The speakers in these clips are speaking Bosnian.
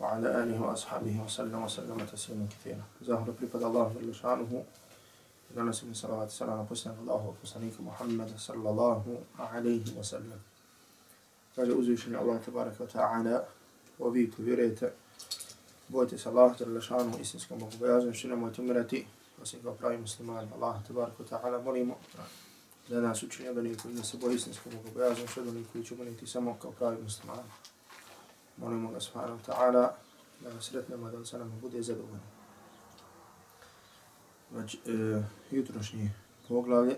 وعلى آله وأصحابه وسلم وسلم تسليما كثيرا زاهر بريفد الله جل شانه danas mi salavat salam na posljednog Allahu poslanika Muhammeda sallallahu alaihi wa sallam. Kaže uzvišenje Allah tabaraka wa ta'ala o vi koji vjerujete bojte se Allah jalla šanu istinskom bogobojazom što nemojte umirati osim kao pravi muslimani Allah tabaraka wa ta'ala molimo da nas učini od onih koji ne se boji istinskom bogobojazom što od onih koji će umirati samo kao pravi muslimani. Molimo ga subhanahu ta'ala da nas sretnemo da se nam bude zadovoljno. Znači, e, jutrošnji poglavlje,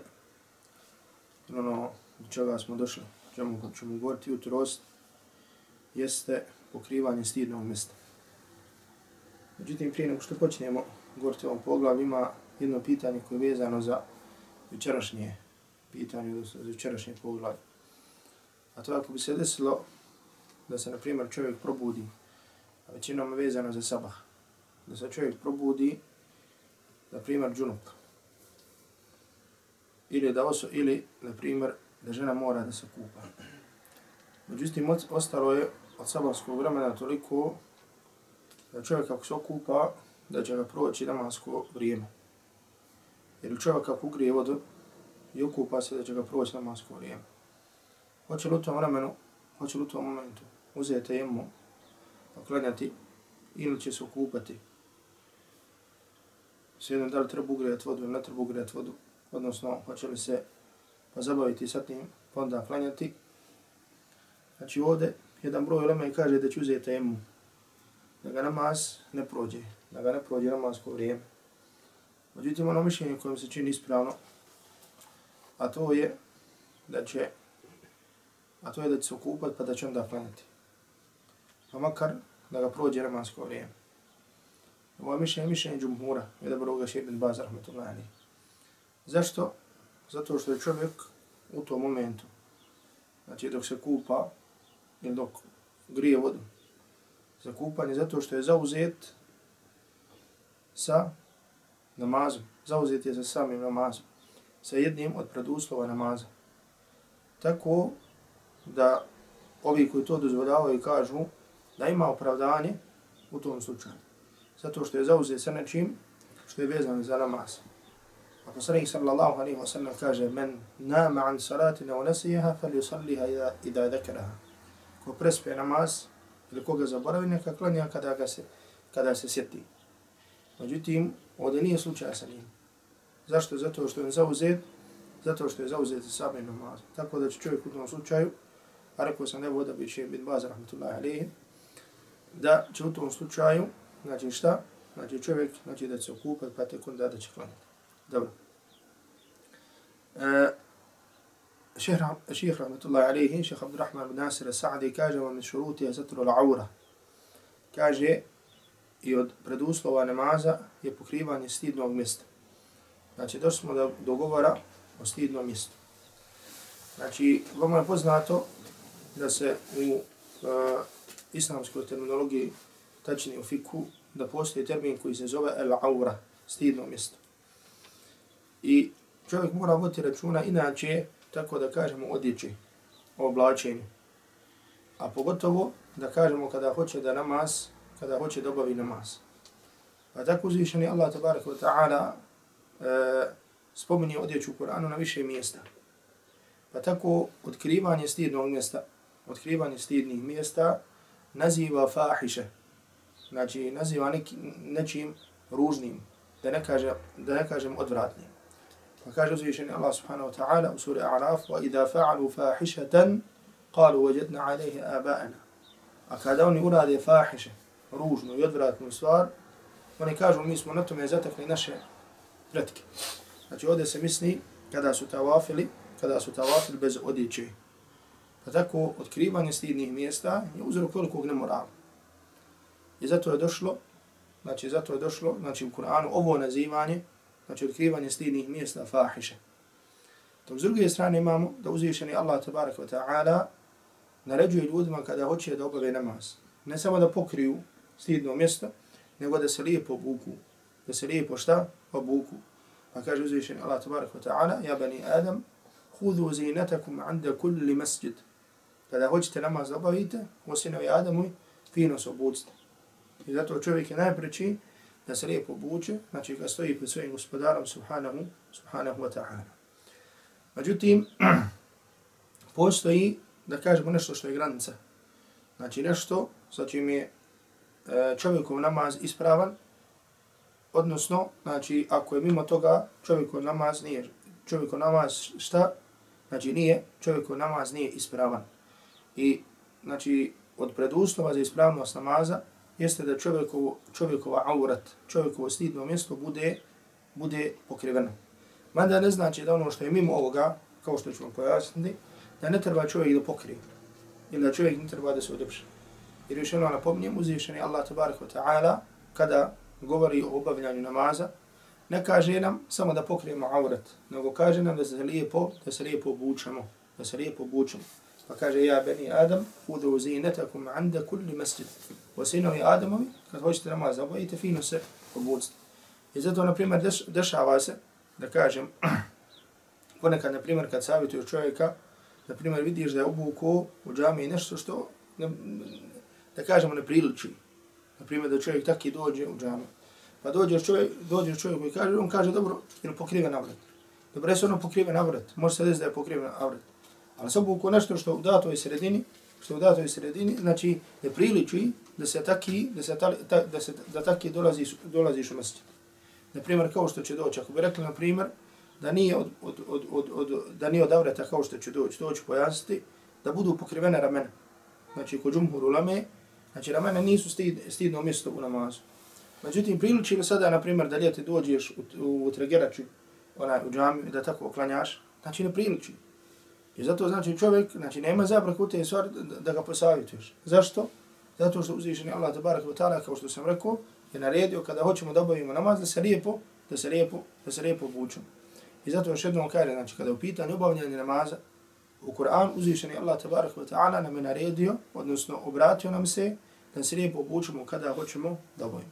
ono do čega smo došli, čemu ćemo govoriti jutros, jeste pokrivanje stidnog mjesta. Međutim, prije nego što počnemo govoriti o ovom poglavlju, ima jedno pitanje koje je vezano za jučerašnje pitanje, za jučerašnje poglavlje. A to ako bi se desilo da se, na primjer, čovjek probudi, a većinom vezano za sabah, da se čovjek probudi, na primjer, džunup, ili da oso, ili, na primjer, da žena mora da se kupa. Međutim, ostalo je od sabahskog vremena toliko da čovjek ako se okupa, da će ga proći namasko vrijeme. Jer čovjek ako ugrije vodu i okupa se, da će ga proći namasko vrijeme. Hoće li u tom vremenu, hoće li u tom momentu uzeti jemu, poklanjati ili će se okupati. Svijedno da li treba ugrijati vodu ili ne treba ugrijati vodu, odnosno hoće li se pozabaviti sa tim, pa onda klanjati. Znači ovdje jedan broj ulema kaže da će uzeti jemu, da ga namaz ne prođe, da ga ne prođe namazko vrijeme. Međutim, ono mišljenje kojim se čini ispravno, a to je da će a to je da će se okupat pa da će onda klanjati pa makar da ga prođe ramansko vrijeme. Ovo je mišljenje, mišljenje džumhura, je dobro ga šeibin baz, rahmetullahi. Zašto? Zato što je čovjek u tom momentu, znači dok se kupa, ili dok grije vodu za kupanje, zato što je zauzet sa namazom, zauzet je sa samim namazom, sa jednim od preduslova namaza. Tako da ovi koji to dozvoljavaju kažu da ima opravdanje u tom slučaju. Zato što je zauzet sa nečim što je vezano za namaz. A poslanik sallallahu alaihi wa sallam kaže men nama an salatina u nasiha fal yusalliha ida i dekaraha. Ko prespe namaz ili koga zaboravi neka klanja kada, ga se, kada se sjeti. Međutim, ovdje nije slučaj sa njim. Zašto? Zato što je zauzet zato što je zauzet sa samim namazom. Tako da će čovjek u tom slučaju, a rekao sam ne voda bi će bin baz, rahmatullahi alaihi, da će u tom slučaju, znači šta? Znači čovjek, znači da će se okupat, pa tek onda da će klanjati. Dobro. E, šehr rahmatullahi alaihi, šehr Abdurrahman bin Nasir Sa'di kaže vam iz šuruti je zatru l'aura. Kaže i od preduslova namaza je pokrivanje stidnog mjesta. Znači došli smo do dogovora o stidnom mjestu. Znači, vama je poznato da se u uh, islamskoj terminologiji, tačni u fiku, da postoji termin koji se zove el-aura, stidno mjesto. I čovjek mora voditi računa inače, tako da kažemo, odjeći, oblačenju. A pogotovo da kažemo kada hoće da namaz, kada hoće da obavi namaz. Pa tako uzvišeni Allah tabaraka wa ta'ala e, spominje odjeću u Kur'anu na više mjesta. Pa tako otkrivanje stidnog mjesta, otkrivanje stidnih mjesta naziva fahiše, znači naziva neki, nečim ružnim, da ne, kaže, da ne kažem odvratni. Pa kaže uzvišeni Allah subhanahu wa ta'ala u suri A'raf وَإِذَا فَعَلُوا فَاحِشَةً قَالُوا وَجَدْنَا عَلَيْهِ آبَاءَنَا A kada oni urade fahiše, ružnu i odvratnu stvar, oni kažu mi smo na tome zatekli naše pretke. Znači ovdje se misli kada su tawafili, kada su tawafili bez odjeće. Pa tako otkrivanje stidnih mjesta je uzrok velikog nemorala. I zato je došlo, znači zato je došlo, znači u Kur'anu ovo nazivanje, znači otkrivanje stidnih mjesta fahiše. To s druge strane imamo da uzvišeni Allah tabaraka wa ta'ala naređuje ljudima kada hoće da obave namaz. Ne samo da pokriju stidno mjesto, nego da se lijepo obuku. Da se lijepo šta? Obuku. Pa kaže uzvišeni Allah tabaraka wa ta'ala, ja bani Adam, hudu zinatakum anda kulli masjid. Kada hoćete namaz da obavite, o sinovi Adamu, fino se obucite. I zato čovjek je najpreći da se lijepo obuče, znači kad stoji pred svojim gospodarom subhanahu, subhanahu wa ta'ala. Međutim, postoji, da kažemo nešto što je granica. Znači nešto sa čim je e, čovjekov namaz ispravan, odnosno, znači, ako je mimo toga čovjekov namaz nije, čovjekov namaz šta? Znači, nije, čovjekov namaz nije ispravan. I, znači, od preduslova za ispravnost namaza jeste da čovjekovo, čovjekova aurat, čovjekovo stidno mjesto bude, bude pokriveno. Mada ne znači da ono što je mimo ovoga, kao što ćemo pojasniti, da ne treba čovjek da pokrije. Ili da čovjek ne treba da se odepše. Jer još jedno napominjem, uzvišen je Allah tabaraka wa ta'ala, kada govori o obavljanju namaza, ne kaže nam samo da pokrijemo aurat, nego kaže nam da se lijepo, da se lijepo obučemo, da se lijepo obučemo. Pa kaže, ja beni Adam, udu zinetakum anda kulli masjid. O sinovi Adamovi, kad hoćete namaz obavite, fino se obucite. I zato, na primjer, deš, dešava se, da kažem, ponekad, na primjer, kad savjetuju čovjeka, na primjer, vidiš da je obuko u džami nešto što, ne, da kažemo, ne priliči. Na primjer, da čovjek taki dođe u džami. Pa dođe čovjek, dođe čovjek koji kaže, on kaže, dobro, ili pokrive navrat. Dobro, jesu ono pokrive navrat. Može se desiti da je pokrive navrat. Ali se obuku nešto što u datoj sredini, što u datoj sredini, znači ne priliči da se taki, da se, ta, ta, da se da taki dolazi, dolaziš u masjid. Na primjer, kao što će doći, ako bi rekli, na primjer, da nije od, od, od, od, od, da nije od avreta kao što će doći, to ću pojasniti, da budu pokrivene ramena. Znači, kod džumhur ulame, znači ramena nisu stid, stidno mjesto u namazu. Međutim, priliči li sada, na primjer, da ljeti dođeš u, u, u tregeraču, onaj, u džami, da tako oklanjaš, znači ne priliči. I zato znači čovjek, znači nema zapreku te stvari da, ga posavjetuješ. Zašto? Zato što uzvišeni Allah tabarak wa ta'ala, kao što sam rekao, je naredio kada hoćemo da obavimo namaz, da se lijepo, da se lijepo, da se lijepo obučemo. I zato još jednom kaže, znači kada je u pitanju obavljanje namaza, u Kur'an uzvišeni Allah tabarak wa ta'ala nam je naredio, odnosno obratio nam se, da se lijepo obučemo kada hoćemo da obavimo.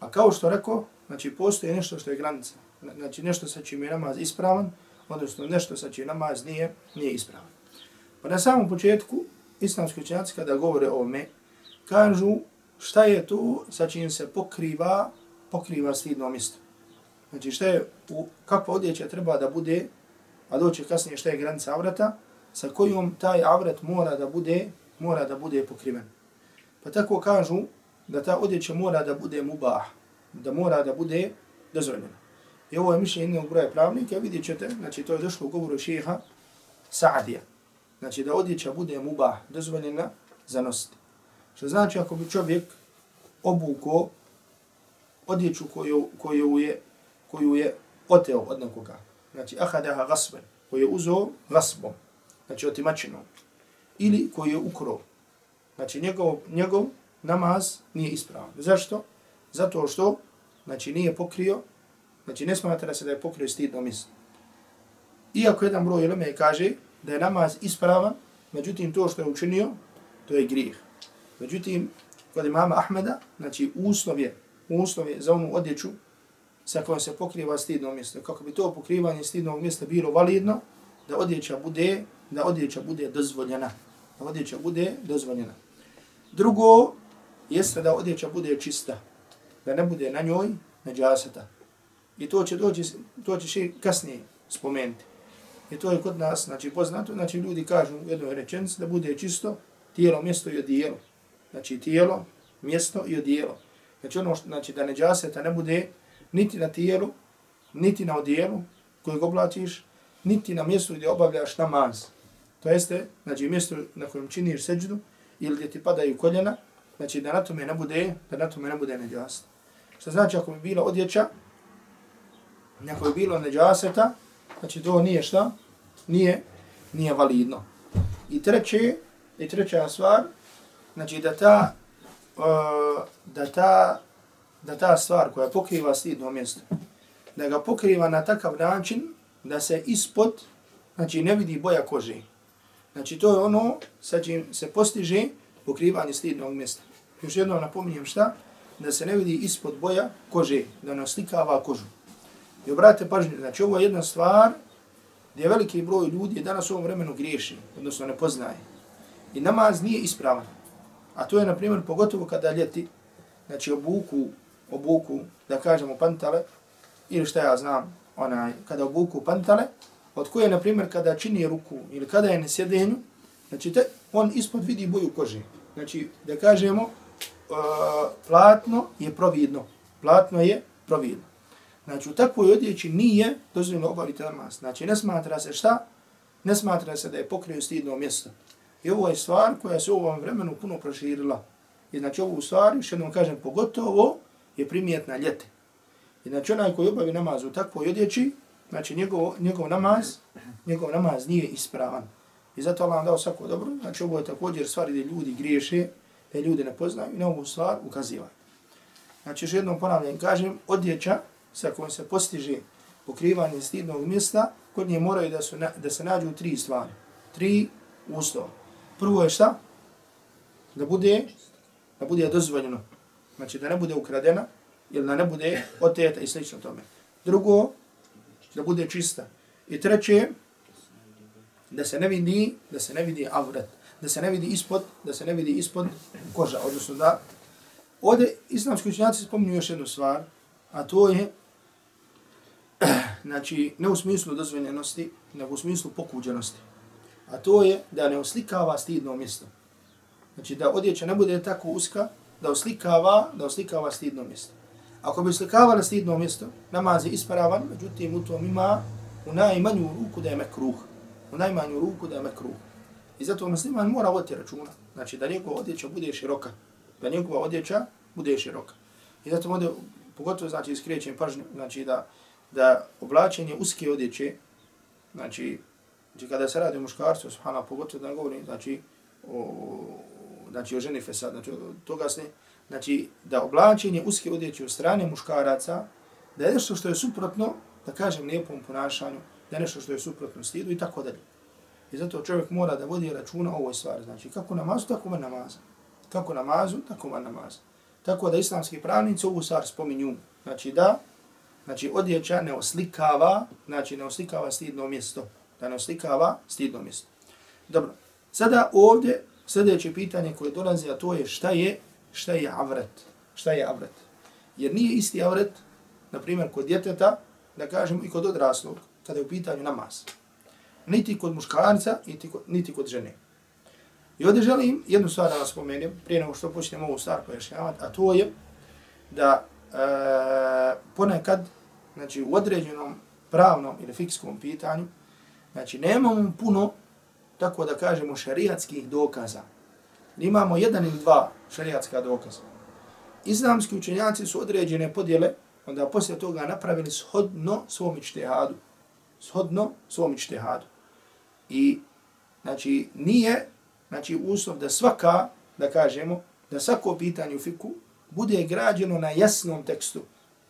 A kao što rekao, znači postoji nešto što je granica. Znači nešto sa čim je namaz ispravan, odnosno nešto sa čim namaz nije, nije ispravan. Pa na samom početku, islamski učenjaci kada govore o me, kažu šta je tu sa čim se pokriva, pokriva stidno mjesto. Znači šta je, u, kakva odjeća treba da bude, a doće kasnije šta je granica avrata, sa kojom taj avrat mora da bude, mora da bude pokriven. Pa tako kažu da ta odjeća mora da bude mubah, da mora da bude dozvoljena. I ovo je mišljenje jednog broja pravnika, vidjet ćete, znači to je došlo u govoru šeha Sa'adija. Znači da odjeća bude mubah, dozvoljena za nositi. Što znači ako bi čovjek obuko odjeću koju, koju, je, koju je oteo od nekoga. Znači ahadaha gasben, koju je uzeo gasbom, znači otimačinom. Ili koju je ukro. Znači njegov, njegov namaz nije ispravan. Zašto? Zato što znači nije pokrio Znači ne smatra se da je pokrio stidno mjesto. Iako jedan broj ilme kaže da je namaz ispravan, međutim to što je učinio, to je grijeh. Međutim, kod imama Ahmeda, znači uslov je, uslov je za onu odjeću sa kojom se pokriva stidno mjesto. Kako bi to pokrivanje stidnog mjesta bilo validno, da odjeća bude, da odjeća bude dozvoljena. Da odjeća bude dozvoljena. Drugo, jeste da odjeća bude čista. Da ne bude na njoj neđaseta. I to će doći, to će še kasnije spomenuti. I to je kod nas, znači poznato, znači ljudi kažu u jednoj rečenici da bude čisto tijelo, mjesto i odijelo. Znači tijelo, mjesto i odijelo. Znači ono, što, znači da neđaseta ne bude niti na tijelu, niti na odijelu kojeg oblačiš, niti na mjestu gdje obavljaš namaz. To jeste, znači mjesto na kojem činiš seđdu ili gdje ti padaju koljena, znači da na tome ne bude, da na tome ne bude neđast. Što znači ako bi bila odjeća, neko je bilo neđaseta, znači to nije šta? Nije, nije validno. I treće, i treća stvar, znači da ta, uh, da ta, da ta stvar koja pokriva stidno mjesto, da ga pokriva na takav način da se ispod, znači ne vidi boja kože. Znači to je ono sa čim se postiže pokrivanje stidnog mjesta. Još jednom napominjem šta? Da se ne vidi ispod boja kože, da ne oslikava kožu. I obratite pažnju, znači ovo je jedna stvar gdje veliki broj ljudi danas u ovom vremenu griješi, odnosno ne poznaje. I namaz nije ispravan. A to je, na primjer, pogotovo kada ljeti, znači obuku, obuku, da kažemo pantale, ili šta ja znam, onaj, kada obuku pantale, od koje, na primjer, kada čini ruku ili kada je na sjedenju, znači te, on ispod vidi boju kože. Znači, da kažemo, uh, platno je providno. Platno je providno. Znači, u takvoj odjeći nije dozvoljeno obaviti namaz. Znači, ne smatra se šta? Ne smatra se da je pokrio stidno mjesto. I ovo je stvar koja se u ovom vremenu puno proširila. I znači, ovu stvar, još jednom kažem, pogotovo je primjetna ljete. I znači, onaj koji obavi namaz u takvoj odjeći, znači, njegov, njegov namaz, njegov namaz nije ispravan. I zato Allah dao svako dobro. Znači, ovo je također stvari gdje ljudi griješe, da ljudi ne poznaju i na ovu stvar ukazivaju. Znači, još jednom ponavljam, kažem, odjeća sa kojom se postiže pokrivanje stidnog mjesta, kod nje moraju da, su, da se nađu tri stvari. Tri uslova. Prvo je šta? Da bude, da bude dozvoljeno. Znači da ne bude ukradena ili da ne bude oteta i slično tome. Drugo, da bude čista. I treće, da se ne vidi, da se ne vidi avret, da se ne vidi ispod, da se ne vidi ispod koža, odnosno da Ovdje islamski učenjaci spominju još jednu stvar, a to je znači, ne u smislu dozvoljenosti, nego u smislu pokuđenosti. A to je da ne oslikava stidno mjesto. Znači, da odjeća ne bude tako uska, da oslikava, da oslikava stidno mjesto. Ako bi oslikavala stidno mjesto, namaz je ispravan, međutim, u tom ima u najmanju ruku da je mekruh. U najmanju ruku da je mekruh. I zato musliman mora voditi računa. Znači, da njegova odjeća bude široka. Da njegova odjeća bude široka. I zato ovdje, pogotovo, znači, skrećem pažnju, znači, da da oblačenje uske odjeće, znači, znači kada se radi o muškarcu, subhana, pogotovo da govorim, znači, o, znači o ženi fesad, znači toga se, znači da oblačenje uske odjeće od strane muškaraca, da je nešto što je suprotno, da kažem, lijepom ponašanju, da je nešto što je suprotno stidu i tako dalje. I zato čovjek mora da vodi računa o ovoj stvari. Znači, kako namazu, tako van namaza. Kako namazu, tako van namaza. Tako da islamski pravnici ovu stvar spominju. Znači, da Znači, odjeća ne oslikava, znači ne oslikava stidno mjesto. Da ne oslikava stidno mjesto. Dobro. Sada ovdje sljedeće pitanje koje dolazi, a to je šta je, šta je avret? Šta je avret? Jer nije isti avret, na primjer, kod djeteta, da kažemo i kod odraslog, kada je u pitanju namaz. Niti kod muškarca, niti kod, niti kod žene. I ovdje želim jednu stvar da vas spomenem, prije nego što počnemo ovu stvar pojašnjavati, a to je da e, ponekad znači u određenom pravnom ili fikskom pitanju, znači nemamo puno, tako da kažemo, šariatskih dokaza. Imamo jedan ili dva šariatska dokaza. Islamski učenjaci su određene podjele, onda poslije toga napravili shodno svom ičtehadu. Shodno svom ičtehadu. I, znači, nije, znači, uslov da svaka, da kažemo, da svako pitanje u fiku bude građeno na jasnom tekstu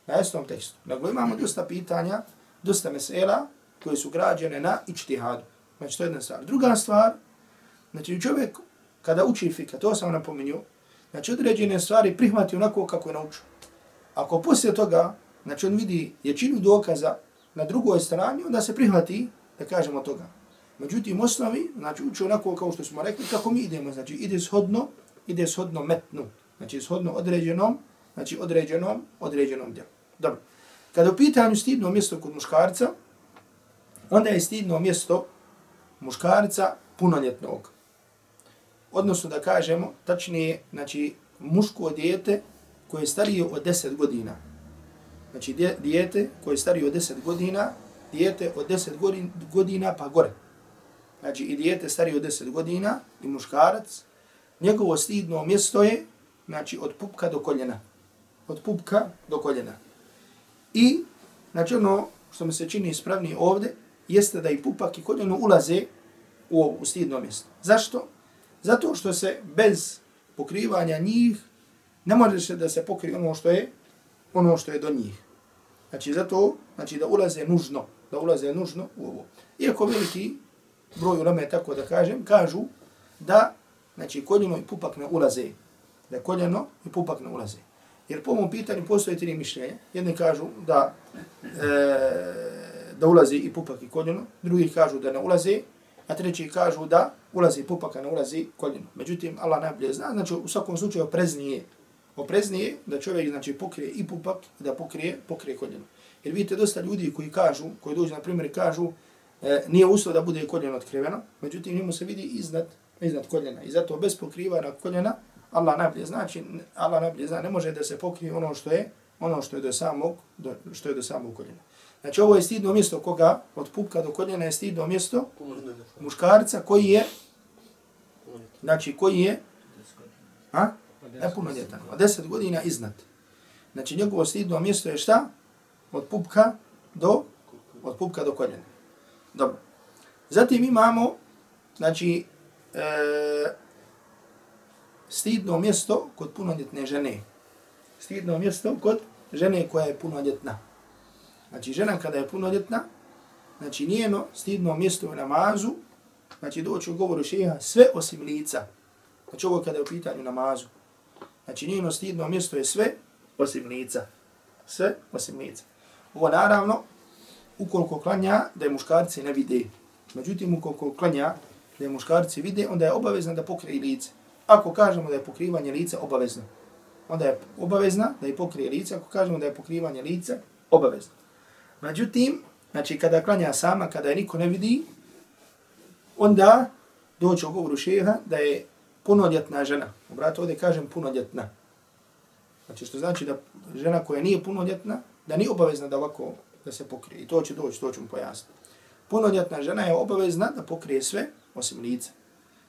na jasnom tekstu. Nego imamo dosta pitanja, dosta mesela koje su građene na ičtihadu. Znači, to je jedna stvar. Druga stvar, znači čovjek kada uči fika, to sam napominio, znači određene stvari prihvati onako kako je naučio. Ako poslije toga, znači on vidi ječinu dokaza na drugoj strani, onda se prihvati, da kažemo toga. Međutim, osnovi, znači uči onako kao što smo rekli, kako mi idemo, znači ide shodno, ide shodno metnu, znači shodno određenom, znači određenom, određenom djelu. Dobro. Kada u pitanju stidno mjesto kod muškarca, onda je stidno mjesto muškarca punoljetnog. Odnosno da kažemo, tačnije, znači, muško dijete koje je starije od 10 godina. Znači, dijete koje je starije od 10 godina, dijete od 10 godina pa gore. Znači, i dijete starije od 10 godina, i muškarac, njegovo stidno mjesto je, znači, od pupka do koljena. Od pupka do koljena. I, znači, ono što mi se čini ispravnije ovde, jeste da i pupak i koljeno ulaze u, ovo, u stidno mjesto. Zašto? Zato što se bez pokrivanja njih ne može se da se pokrije ono što je ono što je do njih. Znači zato, znači da ulaze nužno, da ulaze nužno u ovo. Iako veliki broj ulame, tako da kažem, kažu da znači koljeno i pupak ne ulaze. Da koljeno i pupak ne ulaze. Jer po ovom pitanju postoje tri mišljenja. Jedni kažu da e, da ulazi i pupak i koljeno, drugi kažu da ne ulaze, a treći kažu da ulazi pupak, a ne ulazi koljeno. Međutim, Allah najbolje zna, znači u svakom slučaju opreznije, opreznije da čovjek znači pokrije i pupak i da pokrije, pokrije koljeno. Jer vidite dosta ljudi koji kažu, koji dođu na primjer kažu e, nije uslov da bude koljeno otkriveno, međutim njemu se vidi iznad, iznad koljena. I zato bez pokrivana koljena Allah najbolje znači, Allah najbolje zna, ne može da se pokrije ono što je, ono što je do samog, do, što je do samog koljena. Znači ovo je stidno mjesto koga od pupka do koljena je stidno mjesto muškarca koji je znači koji je a? Ne od 10 godina iznad. Znači njegovo stidno mjesto je šta? Od pupka do od pupka do koljena. Dobro. Zatim imamo znači e, stidno mjesto kod punoljetne žene. Stidno mjesto kod žene koja je punoljetna. Znači žena kada je punoljetna, znači njeno stidno mjesto u namazu, znači doći u govoru šeha sve osim lica. Znači ovo kada je u pitanju namazu. Znači njeno stidno mjesto je sve osim lica. Sve osim lica. Ovo naravno, ukoliko klanja da je muškarci ne vide. Međutim, ukoliko klanja da je muškarci vide, onda je obavezno da pokrije lice. Ako kažemo da je pokrivanje lica obavezno, onda je obavezna da je pokrije lice. Ako kažemo da je pokrivanje lica, obavezno. Međutim, znači kada klanja sama, kada je niko ne vidi, onda doće u govoru šeha da je punoljetna žena. Obrat ovdje kažem punoljetna. Znači što znači da žena koja nije punoljetna, da nije obavezna da ovako da se pokrije. I to će doći, to ću mu pojasniti. Punoljetna žena je obavezna da pokrije sve osim lica.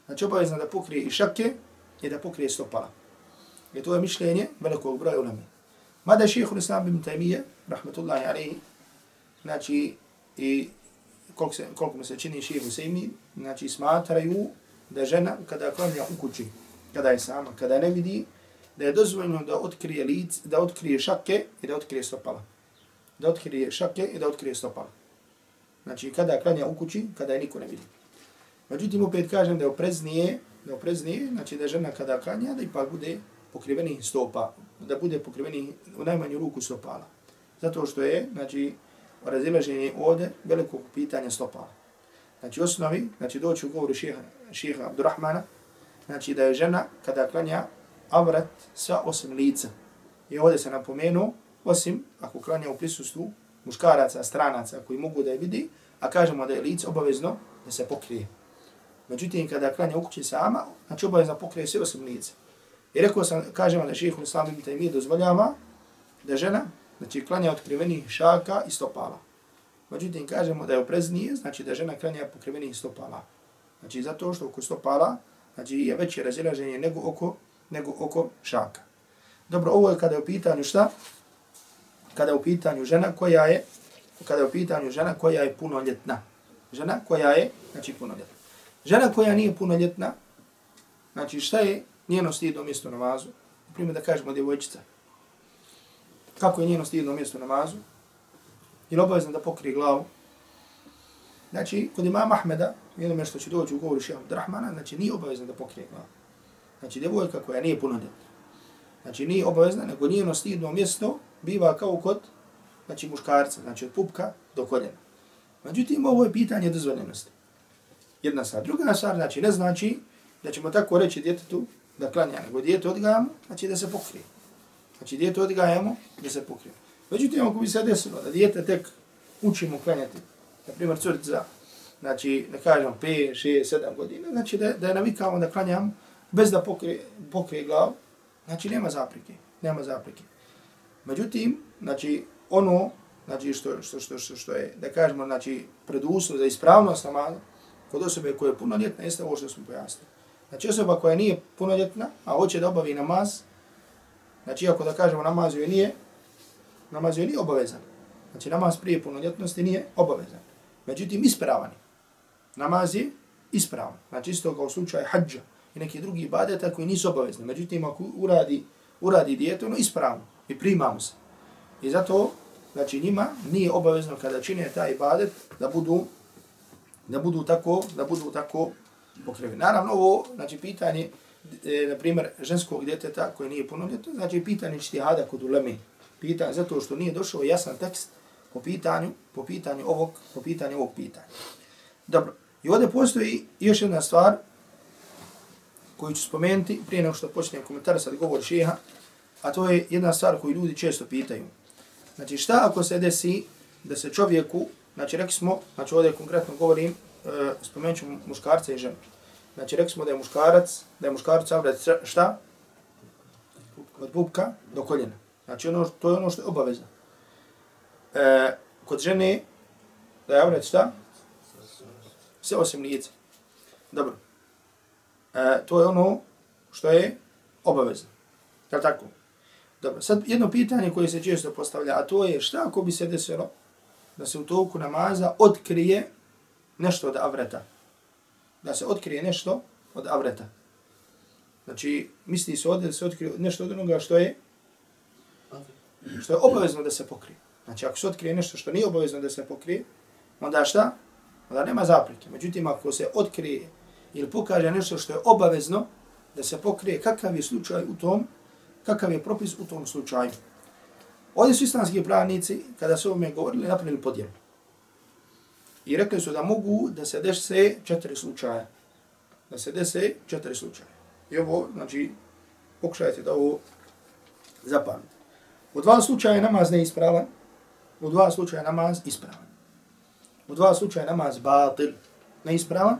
Znači obavezna da pokrije i šake i da pokrije stopala. I to je mišljenje velikog broja ulame. Mada je šeheh Islam bin Taymiye, rahmatullahi alaihi, znači i koliko, se, koliko mi se čini šeheh Sejmi, znači smatraju da žena kada klanja u kući, kada je sama, kada ne vidi, da je dozvoljeno da otkrije lic, da otkrije šake i da otkrije stopala. Da otkrije šake i da otkrije stopala. Znači kada klanja u kući, kada je niko ne vidi. Međutim, opet kažem da je opreznije, da znači da žena kada klanja, da ipak bude pokriveni stopa, da bude pokriveni u najmanju ruku stopala. Zato što je, znači, razilaženje ovde velikog pitanja stopala. Znači, osnovi, znači doći u govoru šeha, šeha Abdurrahmana, znači da je žena kada klanja avrat sa osim lica. I ovdje se napomenu, osim ako klanja u prisustvu muškaraca, stranaca koji mogu da je vidi, a kažemo da je lice obavezno da se pokrije. Međutim, kada klanja u kući sama, znači obavezno pokrije sve osim lice. I rekao sam, kažemo da šeho Islam ibn Taymiye dozvoljava da žena, znači klanja otkrivenih šaka i stopala. Međutim, kažemo da je opreznije, znači da žena klanja pokrivenih stopala. Znači, zato što oko stopala, znači je veće razilaženje nego oko, nego oko šaka. Dobro, ovo je kada je u pitanju šta? Kada je u pitanju žena koja je, kada je u pitanju žena koja je punoljetna. Žena koja je, znači punoljetna. Žena koja nije punoljetna, znači šta je njeno stidno mjesto namazu? U Primjer da kažemo djevojčica. Kako je njeno stidno mjesto namazu? Je li obavezno da pokrije glavu? Znači, kod imama Ahmeda, jedno što će doći u govoru šeha Abdurrahmana, znači nije obavezno da pokrije glavu. Znači, djevojka koja nije punoljetna. Znači, nije obavezna, nego njeno stidno mjesto biva kao kod znači, muškarca, znači od pupka do koljena. Međutim, ovo je pitanje dozvoljenosti. Jedna stvar. Druga stvar, znači, ne znači da ćemo tako reći djetetu da klanja, nego djete odgajamo, znači da se pokrije. Znači, djete odgajamo da se pokrije. Međutim, ako bi se desilo da djete tek učimo klanjati, na primjer curica, znači, ne kažem, 5, 6, 7 godina, znači da, da je navikamo da klanjamo bez da pokrije, pokrije glavu, znači nema zaprike, nema zaprike. Međutim, znači, ono, znači što, što, što, što, što je, da kažemo, znači preduslov za ispravnost namaza, kod osobe koja je punoljetna, jeste ovo što smo pojasnili. Znači osoba koja nije punoljetna, a hoće da obavi namaz, znači ako da kažemo namaz joj nije, namaz joj nije obavezan. Znači namaz prije punoljetnosti nije obavezan. Međutim, ispravan je. Namaz je ispravan. Znači isto kao slučaj hađa i neki drugi ibadeta koji nisu obavezni. Međutim, ako uradi, uradi dijete, ono ispravno i primamo se. I zato, znači njima nije obavezno kada čine taj ibadet da budu da budu tako, da budu tako pokrevi. Naravno, ovo, znači, pitanje, e, na primjer, ženskog djeteta koje nije punoljetno, znači, pitanje štihada kod uleme. Pitanje, zato što nije došao jasan tekst po pitanju, po pitanju ovog, po pitanju ovog pitanja. Dobro. I ovdje postoji još jedna stvar koju ću spomenuti prije nego što počnem komentar sad govor šeha, a to je jedna stvar koju ljudi često pitaju. Znači šta ako se desi da se čovjeku, znači rekli smo, znači ovdje konkretno govorim, e, spomenut ću muškarca i ženu. Znači rekli smo da je muškarac, da je muškarac avret šta? Od pupka do koljena. Znači ono, to je ono što je obavezno. E, kod žene, da je avret šta? Sve osim lice. Dobro. E, to je ono što je obavezno. Je tako? Dobro. Sad jedno pitanje koje se često postavlja, a to je šta ako bi se desilo da se u toku namaza otkrije nešto od avreta. Da se otkrije nešto od avreta. Znači, misli se ovdje da se otkrije nešto od onoga što je što je obavezno da se pokrije. Znači, ako se otkrije nešto što nije obavezno da se pokrije, onda šta? Onda nema zaprike. Međutim, ako se otkrije ili pokaže nešto što je obavezno da se pokrije, kakav je slučaj u tom, kakav je propis u tom slučaju. Oni su islamski pravnici, kada su ovome govorili, napravili podjelu. I rekli su da mogu da se dese četiri slučaja. Da se dese četiri slučaja. I ovo, znači, pokušajte da ovo zapamite. U dva slučaja namaz ne ispravan, u dva slučaja namaz ispravan. U dva slučaja namaz batil, neispravan,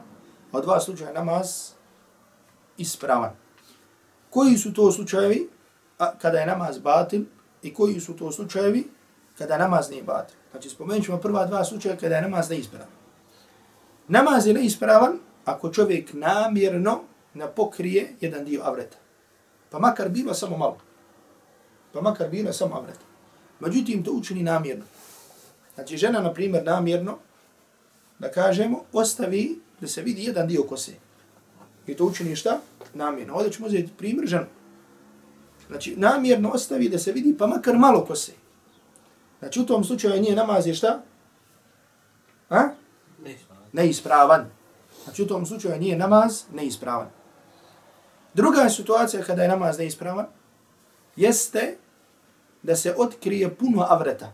a u dva slučaja namaz ispravan. Koji su to slučajevi a, kada je namaz batil i koji su to slučajevi kada namaz nije batil? Znači, spomenut ćemo prva dva slučaja kada je namaz neispravan. Namaz je neispravan ako čovjek namjerno ne pokrije jedan dio avreta. Pa makar bilo samo malo. Pa makar bilo samo avreta. Međutim, to učini namjerno. Znači, žena, na primjer, namjerno, da kažemo, ostavi da se vidi jedan dio kose. I to učini šta? Namjerno. Ovdje ćemo uzeti primjer ženu. Znači, namjerno ostavi da se vidi pa makar malo kose. Znači, u tom slučaju nije namaz je šta? A? Neispravan. Znači, u tom slučaju nije namaz neispravan. Druga situacija kada je namaz neispravan, jeste da se otkrije puno avreta.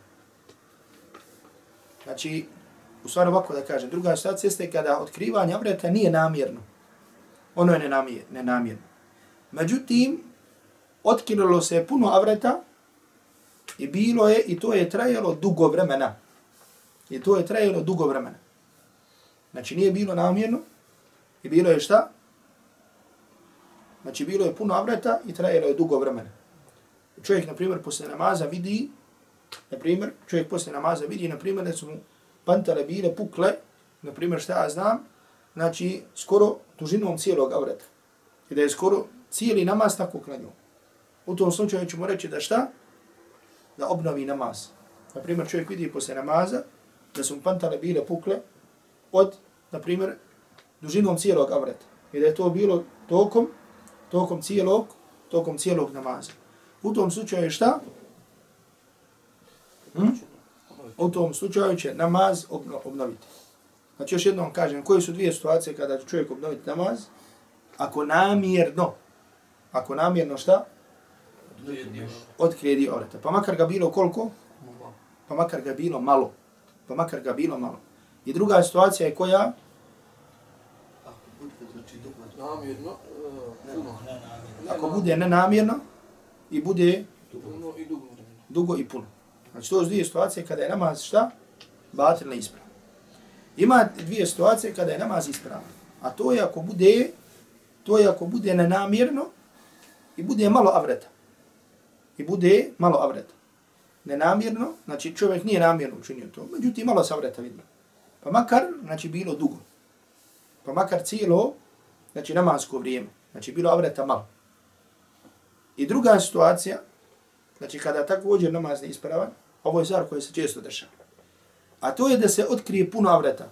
Znači, u stvari ovako da kažem, druga situacija jeste kada otkrivanje avreta nije namjerno. Ono je nenamjerno. Međutim, otkrilo se puno avreta i bilo je, i to je trajalo dugo vremena. I to je trajalo dugo vremena. Znači nije bilo namjerno i bilo je šta? Znači bilo je puno avreta i trajalo je dugo vremena. Čovjek, na primjer, posle namaza vidi, na primjer, čovjek posle namaza vidi, na primjer, da su mu pantale bile pukle, na primjer, šta ja znam, znači skoro dužinom cijelog avreta. I da je skoro cijeli namaz tako klanio. U tom slučaju ćemo reći da šta? Da obnovi namaz. Na primjer, čovjek vidi posle namaza da su pantale bile pukle od, na primjer, dužinom cijelog avreta. I da je to bilo tokom, tokom cijelog, tokom cijelog namaza. U tom slučaju šta? Hm? U tom slučaju će namaz obno, obnoviti. Znači još jednom kažem, koje su dvije situacije kada će čovjek obnoviti namaz? Ako namjerno, ako namjerno šta? Otkrije dio avreta. Pa makar ga bilo koliko? Pa makar ga bilo malo. Pa makar ga bilo malo. I druga situacija je koja? Namjerno, puno. Ako bude nenamjerno i bude dugo i puno. Znači to su dvije situacije kada je namaz šta? Batil na ispravan. Ima dvije situacije kada je namaz ispravan. A to je ako bude, to je ako bude nenamjerno i bude malo avreta. I bude malo avreta. nenamjerno, znači čovjek nije namjerno učinio to, međutim malo se avreta vidno. Pa makar, znači bilo dugo. Pa makar cijelo, znači namasko vrijeme. Znači bilo avreta malo. I druga situacija, znači kada također namaz ne ispravan, ovo je stvar koja se često dešava. A to je da se otkrije puno avreta.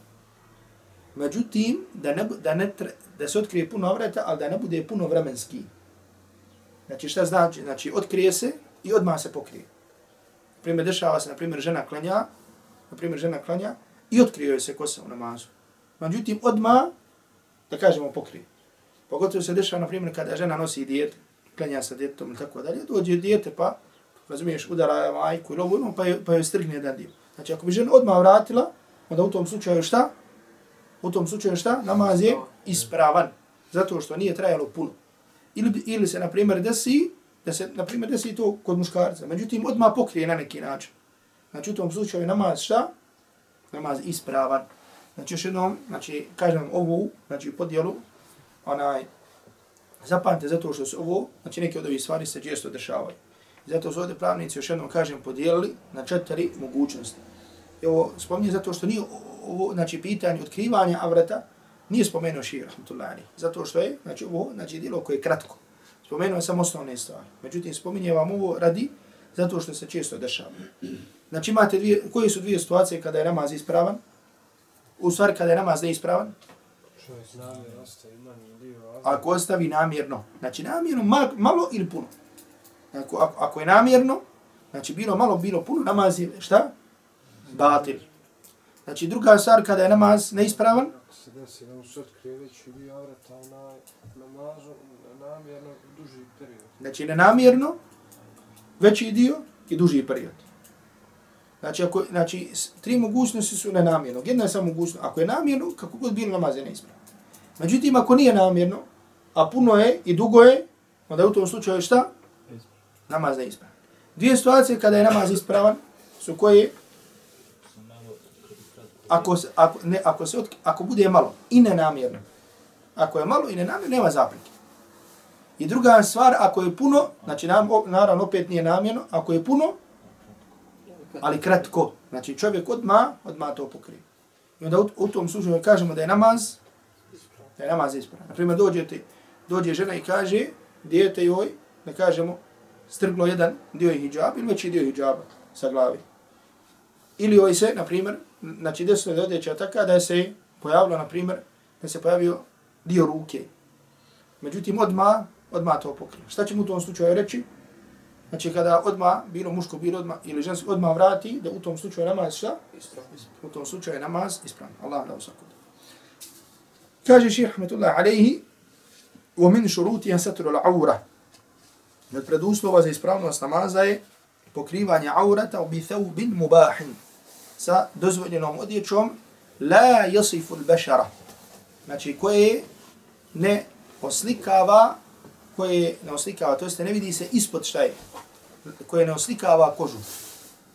Međutim, da, ne, da, ne, da se otkrije puno avreta, ali da ne bude puno vremenski. Znači šta znači? Znači otkrije se i odmah se pokrije. Primjer, dešava se, na primjer, žena klanja, na primjer, žena klanja i otkrije se kosa u namazu. Međutim, odmah, da kažemo, pokrije. Pogotovo se dešava, na primjer, kada žena nosi dijete, klanja sa djetom ili tako dalje, dođe dijete pa, razumiješ, udara majku ili ovo, pa, pa joj strgne jedan dio. Znači, ako bi žena odmah vratila, onda u tom slučaju šta? U tom slučaju šta? Namaz je ispravan. Zato što nije trajalo puno. Ili, ili se, na primjer, desi, da se, na primjer, desi to kod muškarca. Međutim, odmah pokrije na neki način. Znači, u tom slučaju namaz šta? Namaz ispravan. Znači, još jednom, znači, kažem ovu, znači, podijelu, onaj, zapamte zato što se ovo, znači, neke od ovih stvari se često dešavaju. Zato su ovdje pravnici, još jednom kažem, podijelili na četiri mogućnosti. I ovo spominje zato što nije ovo, znači, pitanje otkrivanja avrata, nije spomenuo šir, rahmatullahi. Zato što je, znači, ovo, znači, dilo koje je kratko. Spomenuo je samo osnovne stvari. Međutim, spominje vam ovo radi zato što se često dešava. Znači, imate dvije, koje su dvije situacije kada je namaz ispravan? U stvari, kada je namaz neispravan? Ako ostavi namjerno. Znači, namjerno malo ili puno. Ako, ako, ako je namjerno, znači bilo malo, bilo puno, namaz je šta? Batil. Znači druga stvar kada je namaz neispravan? Se desi da mu se otkrije već i bio avrata na namazu, namjerno duži period. Znači nenamjerno, veći dio i duži period. Znači, ako, znači tri mogućnosti su nenamjerno. Jedna je samo mogućnost. Ako je namjerno, kako god bilo namaz je neispravan. Međutim, ako nije namjerno, a puno je i dugo je, onda u tom slučaju šta? namaz ne ispravan. Dvije situacije kada je namaz ispravan su koje ako se, ako, ne, ako, se otk, ako bude malo i nenamjerno, ako je malo i nenamjerno, nema zapreke. I druga stvar, ako je puno, znači nam, naravno opet nije namjerno, ako je puno, ali kratko, znači čovjek odma, odma to pokrije. I onda u, u tom slučaju kažemo da je namaz, da je namaz ispravan. Naprimjer, dođe, dođe žena i kaže, dijete joj, da kažemo, strglo jedan dio hijjaba ili veći dio hijjaba sa glavi Ili oj se, na primjer, znači desno je odjeća taka da se pojavilo, na primjer, da se pojavio dio ruke. Međutim, odma, odma to pokrije. Šta će mu u tom slučaju reći? Znači, kada odma, bilo muško, bilo odma, ili ženski, odma vrati, da u tom slučaju namaz šta? U tom slučaju namaz ispravno. Allah da usakud. Kaže ših, rahmetullahi alaihi, ومن شروطها ستر العوره Od preduslova za ispravnost namaza je pokrivanje aurata u bithaubin mubahin sa dozvoljenom odjećom la yasifu al-bashara. Znači koje ne oslikava koje ne oslikava, to jest ne vidi se ispod šta je, koje ne oslikava kožu.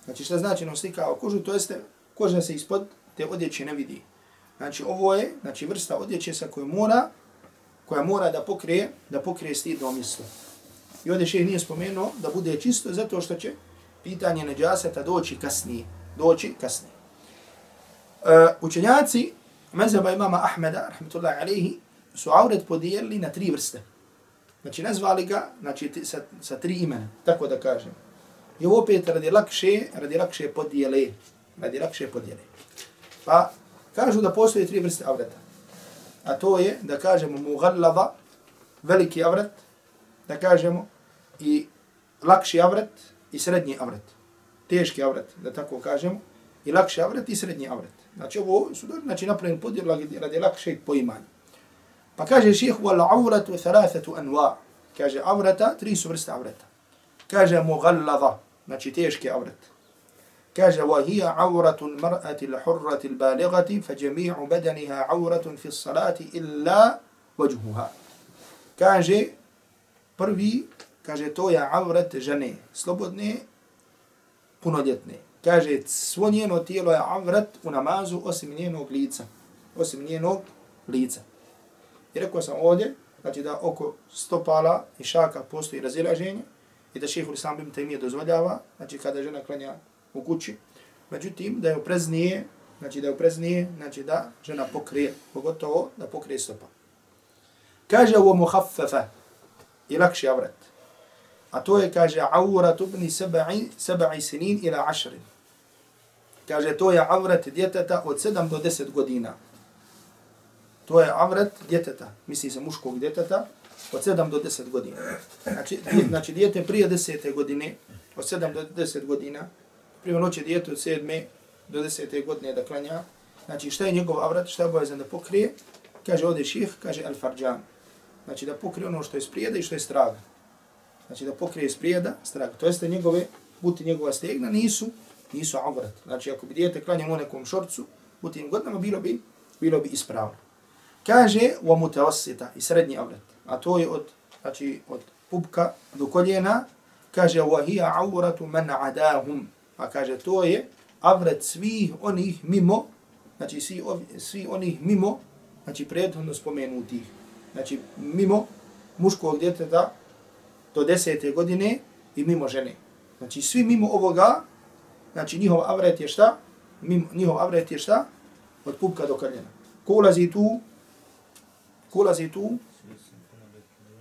Znači šta znači ne oslikava kožu, to jest koža se ispod te odjeće ne vidi. Znači ovo je znači vrsta odjeće sa kojom mora koja mora da pokrije, da pokrije stidno mjesto. I ovdje šeh nije spomenuo da bude čisto zato što će pitanje neđaseta doći kasnije. Doći kasnije. Uh, učenjaci mezheba imama Ahmeda, rahmetullahi alihi, su auret podijelili na tri vrste. Znači, nazvali ga znači, sa, sa tri imena, tako da kažem. I opet radi lakše, radi lakše podijele. Radi lakše podijele. Pa, kažu da postoje tri vrste avreta. A to je, da kažemo, mughallava, veliki avret, da kažemo, i lakši avret i srednji avret. Teški avret, da tako kažemo, i lakši avret i srednji avret. Znači ovo su znači, napravljeni podijel radi lakšeg poimanja. Pa kaže ših, wal avratu thalathatu anwa. Kaže avrata, tri su vrste avreta. Kaže mughallada, znači teški avret. Kaže, avratu l-mar'ati l-hurrati l-baligati, fa jami'u badaniha avratun fi salati illa vajhuha. Kaže, prvi kaže to je avret žene, slobodne, punoljetne. Kaže svo njeno tijelo je avrat u namazu osim njenog lica. Osim njenog lica. I rekao sam ovdje, znači da oko stopala i šaka postoji razilaženje, i da šehr islam bim tajmije dozvoljava, znači kada žena klanja u kući. Međutim, da je opreznije, znači da je opreznije, znači da žena pokrije, pogotovo da pokrije stopa. Kaže ovo muhaffafa i lakši avrat. A to je, kaže, aurat ubni seba'i, seba'i sinin ila ašrin. Kaže, to je avret djeteta od 7 do 10 godina. To je avret djeteta, misli se muškog djeteta, od 7 do 10 godina. Znači, znači djete prije 10. godine, od 7 do 10 godina, prije noće djete od 7. do 10. godine da klanja, znači šta je njegov avrat, šta je obavezan da pokrije, kaže ovdje ših, kaže al-farđan. Znači da pokrije ono što je sprijeda i što je straga znači da pokrije sprijeda strak, to jeste njegove, buti njegova stegna nisu, nisu avrat. Znači ako bi dijete klanjalo nekom šorcu, u tim godinama bilo bi, bilo bi ispravno. Kaže, u mutawassita, i srednji avrat, a to je od, znači, od pupka do koljena, kaže, u ahija avratu man adahum, a kaže, to je avrat svih onih mimo, znači svi, svi onih mimo, znači prethodno spomenutih, znači mimo muškog djeteta, do desete godine i mimo žene. Znači svi mimo ovoga, znači njihov avret je šta? Mimo, njihov avret je šta? Od pupka do koljena. Ko ulazi tu? Ko ulazi tu?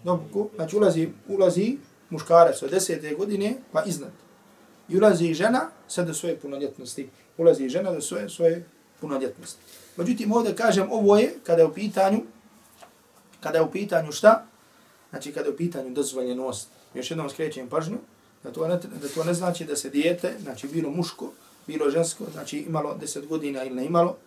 Dobro, znači ulazi, ulazi muškarac od desete godine pa iznad. I ulazi žena sa do svoje punoljetnosti. Ulazi žena do svoje, svoje punoljetnosti. Međutim, ovdje kažem, ovo je kada je u pitanju, kada je u pitanju šta? Znači, kada je u pitanju dozvoljenost. Još jednom skrećem pažnju, da to, ne, da to ne znači da se dijete, znači bilo muško, bilo žensko, znači imalo 10 godina ili ne imalo,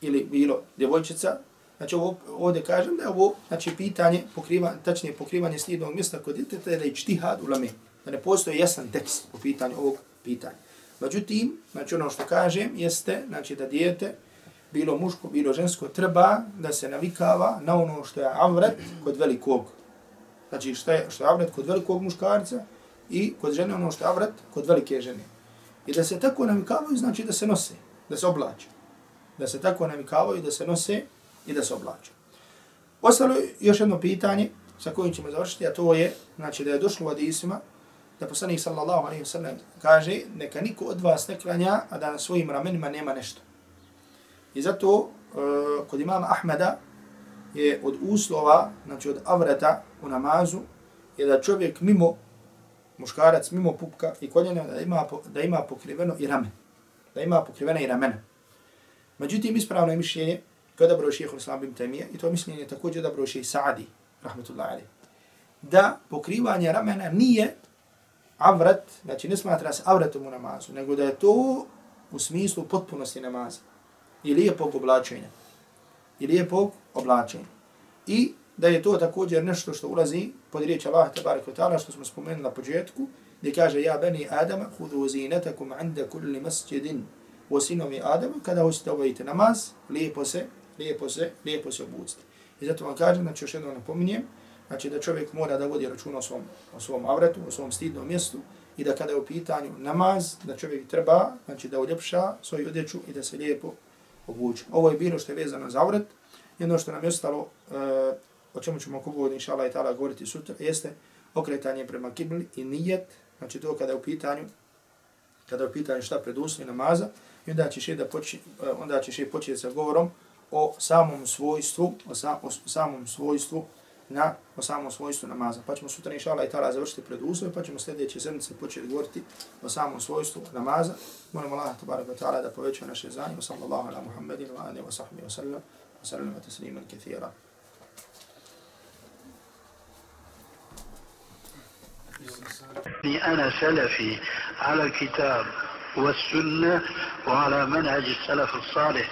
ili bilo djevojčica, Znači ovo, ovdje kažem da je ovo znači, pitanje, pokriva, tačnije pokrivanje slidnog mjesta kod djeteta da je čtihad u lame. Da ne postoji jasan tekst po pitanju ovog pitanja. Međutim, znači ono što kažem jeste znači, da dijete, bilo muško, bilo žensko, treba da se navikava na ono što je avret kod velikog. Znači što je, što je avret kod velikog muškarca i kod žene ono što je avret kod velike žene. I da se tako namikavaju znači da se nose, da se oblače. Da se tako namikavaju, da se nose i da se oblače. Ostalo je još jedno pitanje sa kojim ćemo završiti, a to je, znači da je došlo u Adisima, da poslanik sallallahu alaihi wa sallam kaže, neka niko od vas ne klanja, a da na svojim ramenima nema nešto. I zato, uh, kod imama Ahmeda, je od uslova, znači od avrata u namazu, je da čovjek mimo, muškarac mimo pupka i koljena, da ima, da ima pokriveno i rame. Da ima pokrivena i ramena. Međutim, ispravno je mišljenje kada je dobro šeho Islam bin Temije i to mišljenje je također dobro šeho Saadi, rahmetullahi alaih. Da pokrivanje ramena nije avrat, znači ne smatra se avratom u namazu, nego da je to u smislu potpunosti namaza. I lijepog oblačenja. I lijepog oblačenje. I da je to također nešto što ulazi pod riječ Allah tabarik wa ta'ala što smo spomenuli na početku, gdje kaže ja bani Adama hudu zinetakum anda kulli masjidin o sinovi Adama, kada hoćete obaviti namaz, lijepo se lijepo se, lijepo se obucite. I zato vam kažem, znači još jedno napominjem, znači da čovjek mora da vodi račun o svom, o svom avretu, o svom stidnom mjestu i da kada je u pitanju namaz, da čovjek treba znači da uljepša svoju odjeću i da se lijepo obuče. Ovo je bilo što je vezano za avret. Jedno što nam je ostalo, uh, o čemu ćemo ako god, inša Allah i ta'ala, govoriti sutra, jeste okretanje prema kibli i nijet, znači to kada je u pitanju, kada je u pitanju šta predusli namaza, i onda ćeš je da poči, uh, onda ćeš je početi sa govorom o samom svojstvu, o, sa, o samom svojstvu na o samom svojstvu namaza. Pa ćemo sutra inšala i tala završiti pred uslove, pa ćemo sljedeće sedmice početi govoriti o samom svojstvu namaza. Molim Allah tabaraka ta'ala da poveća naše znanje. Wa sallallahu ala Muhammedin wa alihi wa sahbihi wa sallam. Wa tasliman kathira. أنا سلفي على الكتاب والسنة وعلى منهج السلف الصالح